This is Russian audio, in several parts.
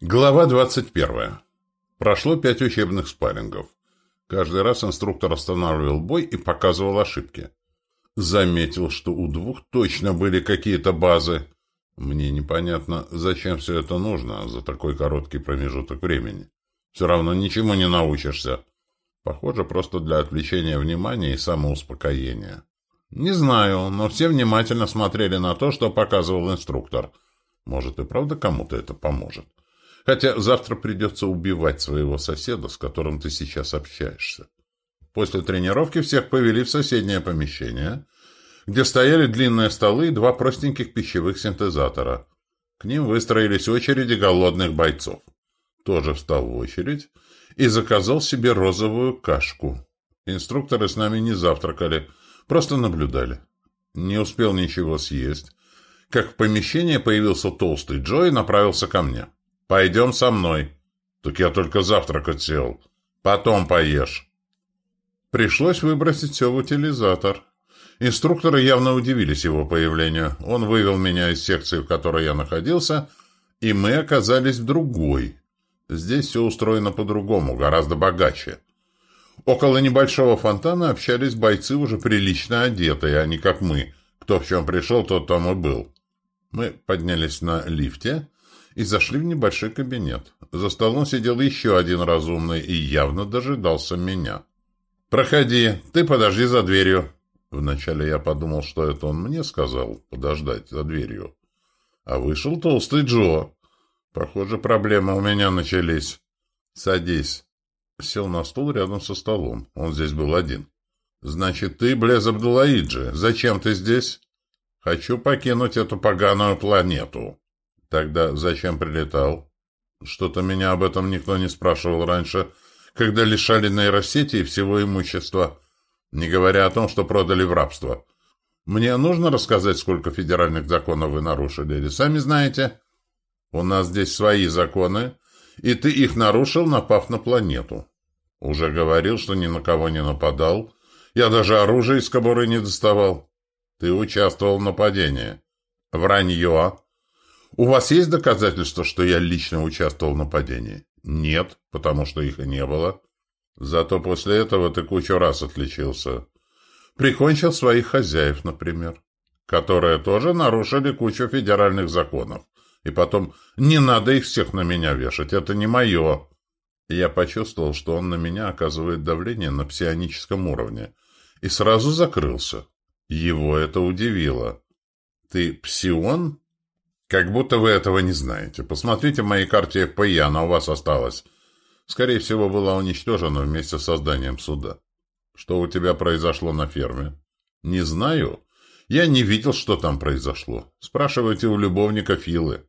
Глава 21. Прошло пять учебных спаррингов. Каждый раз инструктор останавливал бой и показывал ошибки. Заметил, что у двух точно были какие-то базы. Мне непонятно, зачем все это нужно за такой короткий промежуток времени. Все равно ничему не научишься. Похоже, просто для отвлечения внимания и самоуспокоения. Не знаю, но все внимательно смотрели на то, что показывал инструктор. Может и правда кому-то это поможет. Хотя завтра придется убивать своего соседа, с которым ты сейчас общаешься. После тренировки всех повели в соседнее помещение, где стояли длинные столы и два простеньких пищевых синтезатора. К ним выстроились очереди голодных бойцов. Тоже встал в очередь и заказал себе розовую кашку. Инструкторы с нами не завтракали, просто наблюдали. Не успел ничего съесть, как в помещении появился толстый Джо и направился ко мне. «Пойдем со мной». «Так я только завтракать сел. Потом поешь». Пришлось выбросить все в утилизатор. Инструкторы явно удивились его появлению. Он вывел меня из секции, в которой я находился, и мы оказались в другой. Здесь все устроено по-другому, гораздо богаче. Около небольшого фонтана общались бойцы, уже прилично одетые, а не как мы. Кто в чем пришел, тот там и был. Мы поднялись на лифте и зашли в небольшой кабинет. За столом сидел еще один разумный и явно дожидался меня. «Проходи, ты подожди за дверью». Вначале я подумал, что это он мне сказал подождать за дверью. А вышел толстый Джо. Похоже, проблемы у меня начались. «Садись». Сел на стул рядом со столом. Он здесь был один. «Значит, ты, Блез Абдулаиджи, зачем ты здесь?» «Хочу покинуть эту поганую планету». Тогда зачем прилетал? Что-то меня об этом никто не спрашивал раньше, когда лишали нейросети и всего имущества, не говоря о том, что продали в рабство. Мне нужно рассказать, сколько федеральных законов вы нарушили, или сами знаете? У нас здесь свои законы, и ты их нарушил, напав на планету. Уже говорил, что ни на кого не нападал. Я даже оружие из кобуры не доставал. Ты участвовал в нападении. Вранье. У вас есть доказательства, что я лично участвовал в нападении? Нет, потому что их и не было. Зато после этого ты кучу раз отличился. Прикончил своих хозяев, например, которые тоже нарушили кучу федеральных законов. И потом, не надо их всех на меня вешать, это не мое. Я почувствовал, что он на меня оказывает давление на псионическом уровне. И сразу закрылся. Его это удивило. «Ты псион?» Как будто вы этого не знаете. Посмотрите в моей карте ФПИ, она у вас осталась. Скорее всего, была уничтожена вместе с созданием суда. Что у тебя произошло на ферме? Не знаю. Я не видел, что там произошло. Спрашивайте у любовника Филы.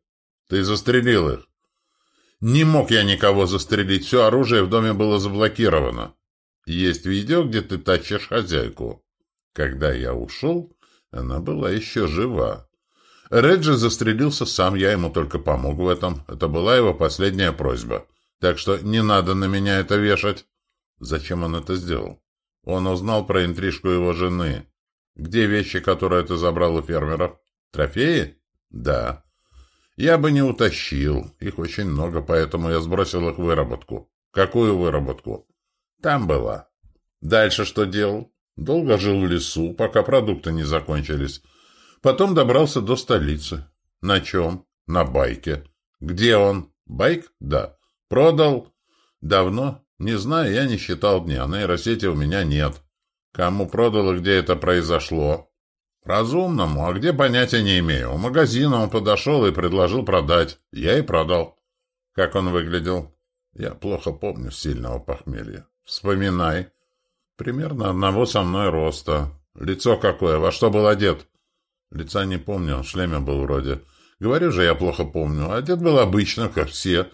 Ты застрелил их? Не мог я никого застрелить. Все оружие в доме было заблокировано. Есть видео, где ты тащишь хозяйку. Когда я ушел, она была еще жива. Реджи застрелился сам, я ему только помог в этом. Это была его последняя просьба. Так что не надо на меня это вешать. Зачем он это сделал? Он узнал про интрижку его жены. Где вещи, которые ты забрал у фермеров? Трофеи? Да. Я бы не утащил. Их очень много, поэтому я сбросил их в выработку. Какую выработку? Там была. Дальше что делал? Долго жил в лесу, пока продукты не закончились. Потом добрался до столицы. На чем? На байке. Где он? Байк? Да. Продал? Давно? Не знаю, я не считал дня. Нейросети у меня нет. Кому продал и где это произошло? Разумному, а где понятия не имею. У магазина он подошел и предложил продать. Я и продал. Как он выглядел? Я плохо помню сильного похмелья. Вспоминай. Примерно одного со мной роста. Лицо какое, во что был одет? Лица не помню, в шлеме был вроде. Говорю же, я плохо помню. Одет был обычно, как все.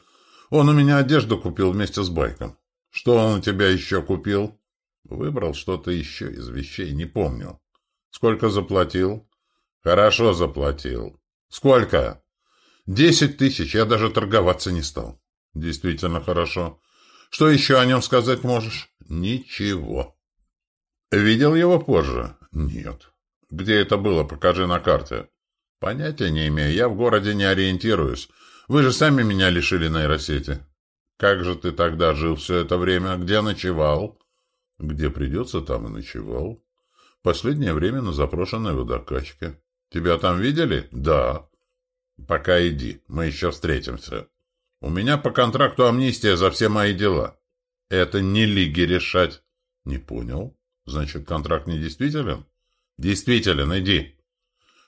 Он у меня одежду купил вместе с байком. Что он у тебя еще купил? Выбрал что-то еще из вещей, не помню. Сколько заплатил? Хорошо заплатил. Сколько? Десять тысяч, я даже торговаться не стал. Действительно хорошо. Что еще о нем сказать можешь? Ничего. Видел его позже? Нет. Где это было, покажи на карте. Понятия не имею, я в городе не ориентируюсь. Вы же сами меня лишили нейросети. Как же ты тогда жил все это время? Где ночевал? Где придется, там и ночевал. Последнее время на запрошенной водокачке. Тебя там видели? Да. Пока иди, мы еще встретимся. У меня по контракту амнистия за все мои дела. Это не лиги решать. Не понял. Значит, контракт недействителен? Действителен, иди.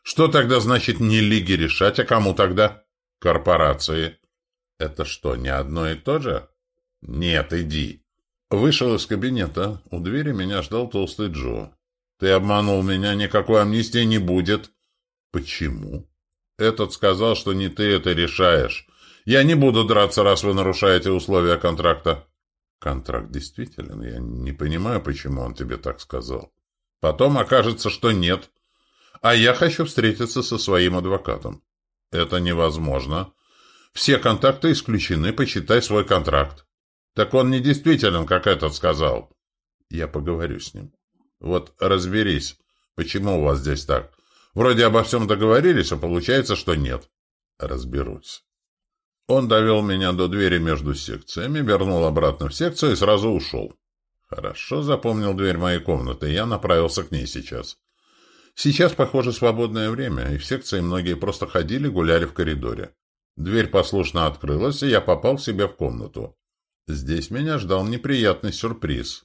Что тогда значит не лиги решать, а кому тогда? Корпорации. Это что, не одно и то же? Нет, иди. Вышел из кабинета. У двери меня ждал толстый Джо. Ты обманул меня, никакой амнистии не будет. Почему? Этот сказал, что не ты это решаешь. Я не буду драться, раз вы нарушаете условия контракта. Контракт действителен. Я не понимаю, почему он тебе так сказал. Потом окажется, что нет. А я хочу встретиться со своим адвокатом. Это невозможно. Все контакты исключены, почитай свой контракт. Так он не действителен, как этот сказал. Я поговорю с ним. Вот разберись, почему у вас здесь так. Вроде обо всем договорились, а получается, что нет. Разберусь. Он довел меня до двери между секциями, вернул обратно в секцию и сразу ушел. Хорошо запомнил дверь моей комнаты, я направился к ней сейчас. Сейчас, похоже, свободное время, и в секции многие просто ходили, гуляли в коридоре. Дверь послушно открылась, и я попал к себе в комнату. Здесь меня ждал неприятный сюрприз.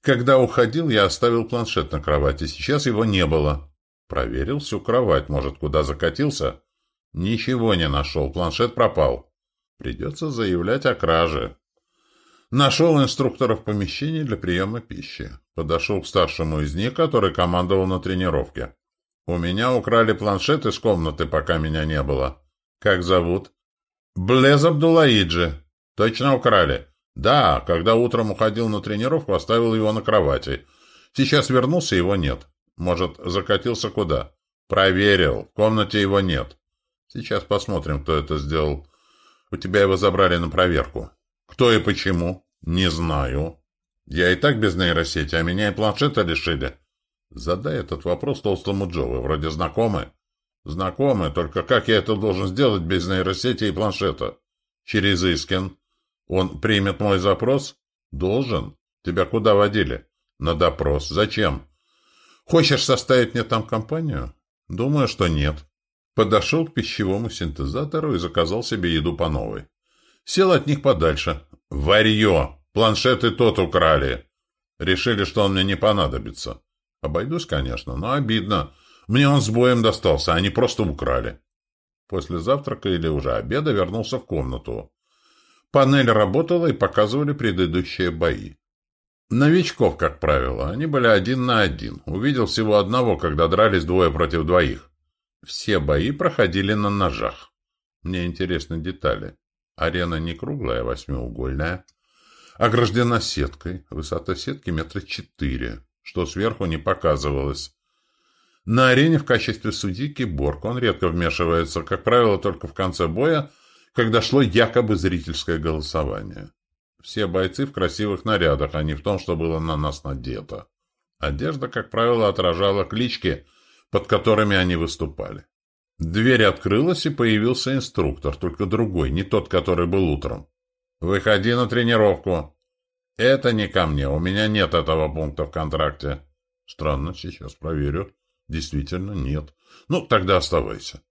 Когда уходил, я оставил планшет на кровати, сейчас его не было. Проверил всю кровать, может, куда закатился? Ничего не нашел, планшет пропал. Придется заявлять о краже. Нашел инструктора в помещении для приема пищи. Подошел к старшему из них, который командовал на тренировке. У меня украли планшет из комнаты, пока меня не было. Как зовут? Блез Абдулаиджи. Точно украли? Да, когда утром уходил на тренировку, оставил его на кровати. Сейчас вернулся, его нет. Может, закатился куда? Проверил. В комнате его нет. Сейчас посмотрим, кто это сделал. У тебя его забрали на проверку. Кто и почему? Не знаю. Я и так без нейросети, а меня и планшета лишили. Задай этот вопрос толстому Джо. Вы вроде знакомы. Знакомы, только как я это должен сделать без нейросети и планшета? Через Искин. Он примет мой запрос? Должен. Тебя куда водили? На допрос. Зачем? Хочешь составить мне там компанию? Думаю, что нет. Подошел к пищевому синтезатору и заказал себе еду по новой. Сел от них подальше. Варье! Планшеты тот украли. Решили, что он мне не понадобится. Обойдусь, конечно, но обидно. Мне он с боем достался, они просто украли. После завтрака или уже обеда вернулся в комнату. Панель работала и показывали предыдущие бои. Новичков, как правило, они были один на один. Увидел всего одного, когда дрались двое против двоих. Все бои проходили на ножах. Мне интересны детали. Арена не круглая, а восьмиугольная. Ограждена сеткой. Высота сетки метра четыре, что сверху не показывалось. На арене в качестве судьи киборг. Он редко вмешивается, как правило, только в конце боя, когда шло якобы зрительское голосование. Все бойцы в красивых нарядах, а не в том, что было на нас надето. Одежда, как правило, отражала клички – под которыми они выступали. Дверь открылась, и появился инструктор, только другой, не тот, который был утром. «Выходи на тренировку». «Это не ко мне, у меня нет этого пункта в контракте». «Странно, сейчас проверю». «Действительно, нет. Ну, тогда оставайся».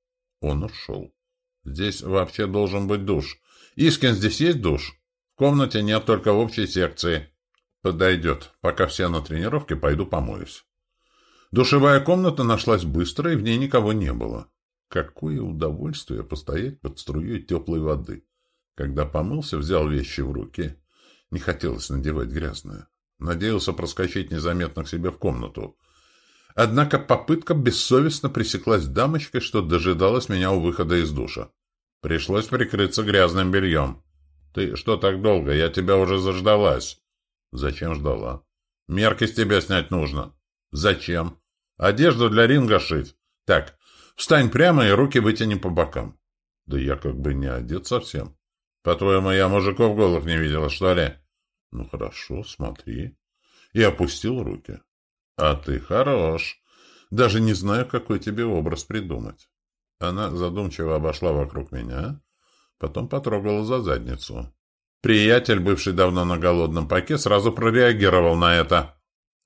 Он ушел. «Здесь вообще должен быть душ. Искин, здесь есть душ?» «В комнате нет, только в общей секции». «Подойдет. Пока все на тренировке, пойду помоюсь». Душевая комната нашлась быстро, и в ней никого не было. Какое удовольствие постоять под струей теплой воды. Когда помылся, взял вещи в руки. Не хотелось надевать грязное. Надеялся проскочить незаметно к себе в комнату. Однако попытка бессовестно пресеклась дамочкой, что дожидалась меня у выхода из душа. Пришлось прикрыться грязным бельем. «Ты что так долго? Я тебя уже заждалась». «Зачем ждала?» «Мерки с тебя снять нужно». «Зачем?» Одежду для ринга шить. Так, встань прямо и руки вытяни по бокам. Да я как бы не одет совсем. По-твоему, я мужиков голых не видела, что ли? Ну, хорошо, смотри. И опустил руки. А ты хорош. Даже не знаю, какой тебе образ придумать. Она задумчиво обошла вокруг меня, Потом потрогала за задницу. Приятель, бывший давно на голодном паке, сразу прореагировал на это.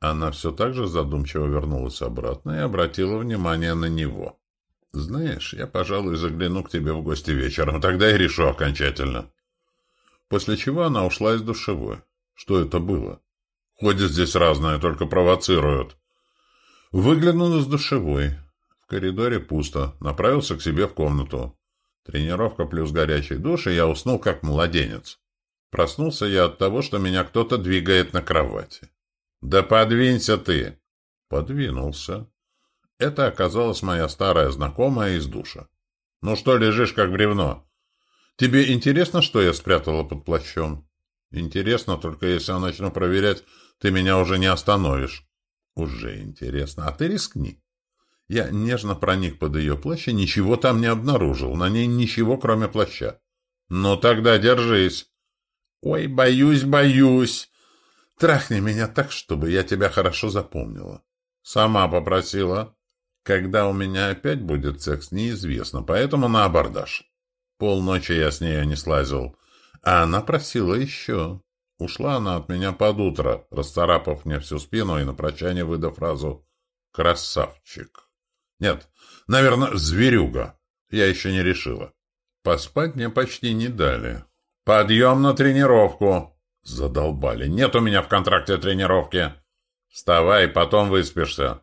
Она все так же задумчиво вернулась обратно и обратила внимание на него. «Знаешь, я, пожалуй, загляну к тебе в гости вечером, тогда и решу окончательно». После чего она ушла из душевой. Что это было? Ходят здесь разное, только провоцируют. Выглянул из душевой. В коридоре пусто. Направился к себе в комнату. Тренировка плюс горячий душ, и я уснул как младенец. Проснулся я от того, что меня кто-то двигает на кровати. «Да подвинься ты!» Подвинулся. Это оказалась моя старая знакомая из душа. «Ну что лежишь, как бревно? Тебе интересно, что я спрятала под плащом?» «Интересно, только если я начну проверять, ты меня уже не остановишь». «Уже интересно. А ты рискни». Я нежно проник под ее плащ и ничего там не обнаружил. На ней ничего, кроме плаща. «Ну тогда держись». «Ой, боюсь, боюсь. Трахни меня так, чтобы я тебя хорошо запомнила». «Сама попросила». «Когда у меня опять будет секс, неизвестно, поэтому на абордаж». Полночи я с ней не слазил. А она просила еще. Ушла она от меня под утро, расцарапав мне всю спину и на прощание выдав фразу «красавчик». Нет, наверное, зверюга. Я еще не решила. Поспать мне почти не дали. «Подъем на тренировку!» Задолбали. «Нет у меня в контракте тренировки!» «Вставай, потом выспишься.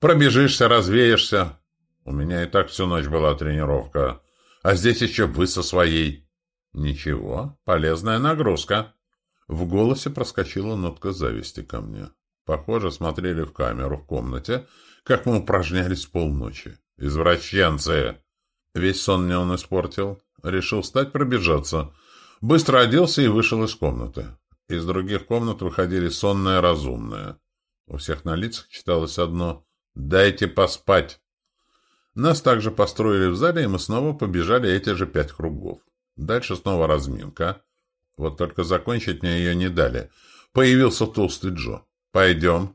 Пробежишься, развеешься. У меня и так всю ночь была тренировка. А здесь еще вы со своей». «Ничего, полезная нагрузка». В голосе проскочила нотка зависти ко мне. Похоже, смотрели в камеру в комнате, как мы упражнялись полночи. «Извращенцы!» Весь сон мне он испортил. Решил встать пробежаться. Быстро оделся и вышел из комнаты. Из других комнат выходили сонные разумные. У всех на лицах читалось одно «Дайте поспать». Нас также построили в зале, и мы снова побежали эти же пять кругов. Дальше снова разминка. Вот только закончить мне ее не дали. Появился толстый Джо. «Пойдем».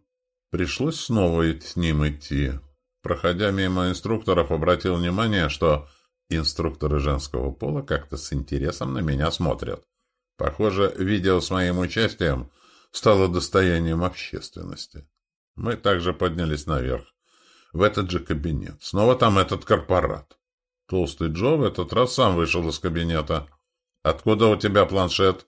Пришлось снова с ним идти. Проходя мимо инструкторов, обратил внимание, что Инструкторы женского пола как-то с интересом на меня смотрят. Похоже, видео с моим участием стало достоянием общественности. Мы также поднялись наверх, в этот же кабинет. Снова там этот корпорат. Толстый Джо в этот раз сам вышел из кабинета. «Откуда у тебя планшет?»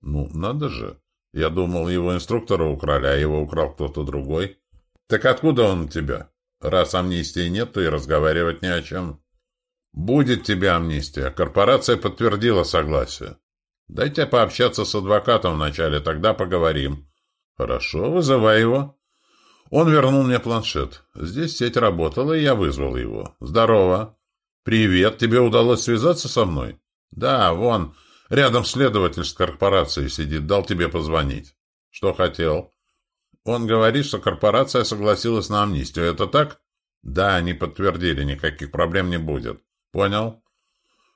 «Ну, надо же. Я думал, его инструктора украли, а его украл кто-то другой». «Так откуда он у тебя? Раз амнистии нет, то и разговаривать не о чем». «Будет тебе амнистия. Корпорация подтвердила согласие. Дайте пообщаться с адвокатом вначале, тогда поговорим». «Хорошо, вызывай его». Он вернул мне планшет. Здесь сеть работала, и я вызвал его. «Здорово». «Привет. Тебе удалось связаться со мной?» «Да, вон. Рядом следователь с корпорацией сидит. Дал тебе позвонить». «Что хотел?» «Он говорит, что корпорация согласилась на амнистию. Это так?» «Да, они подтвердили. Никаких проблем не будет». Понял?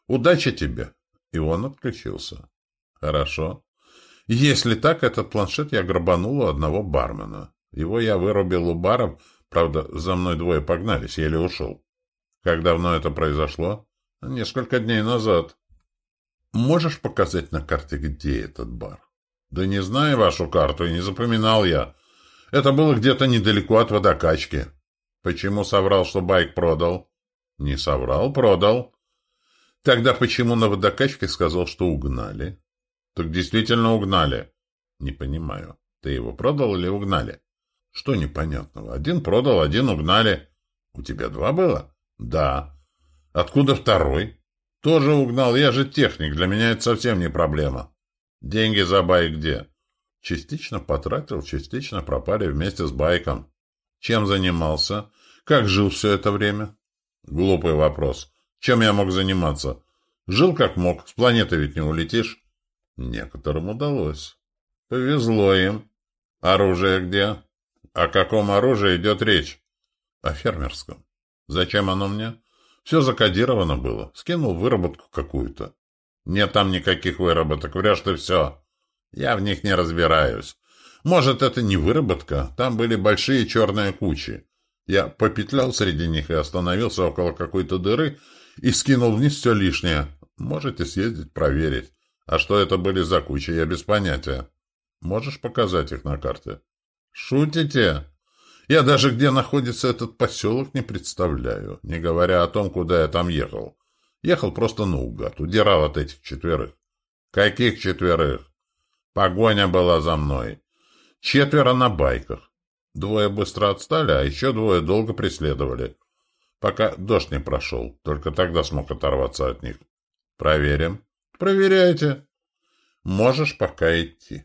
Удачи тебе. И он отключился. Хорошо. Если так, этот планшет я грабанул у одного бармена. Его я вырубил у баров, правда, за мной двое погнались, еле ушел. Как давно это произошло? Несколько дней назад. Можешь показать на карте, где этот бар? Да не знаю вашу карту, и не запоминал я. Это было где-то недалеко от водокачки. Почему соврал, что байк продал? Не соврал, продал. Тогда почему на водокачке сказал, что угнали? Так действительно угнали. Не понимаю. Ты его продал или угнали? Что непонятного? Один продал, один угнали. У тебя два было? Да. Откуда второй? Тоже угнал. Я же техник. Для меня это совсем не проблема. Деньги за байк где? Частично потратил, частично пропали вместе с байком. Чем занимался? Как жил все это время? Глупый вопрос. Чем я мог заниматься? Жил как мог, с планеты ведь не улетишь. Некоторым удалось. Повезло им. Оружие где? О каком оружии идет речь? О фермерском. Зачем оно мне? Все закодировано было. Скинул выработку какую-то. Нет там никаких выработок, врешь ты все. Я в них не разбираюсь. Может, это не выработка, там были большие черные кучи. Я попетлял среди них и остановился около какой-то дыры и скинул вниз все лишнее. Можете съездить проверить. А что это были за кучи, я без понятия. Можешь показать их на карте? Шутите? Я даже где находится этот поселок не представляю, не говоря о том, куда я там ехал. Ехал просто наугад, удирал от этих четверых. Каких четверых? Погоня была за мной. Четверо на байках. Двое быстро отстали, а еще двое долго преследовали. Пока дождь не прошел, только тогда смог оторваться от них. Проверим. Проверяйте. Можешь пока идти.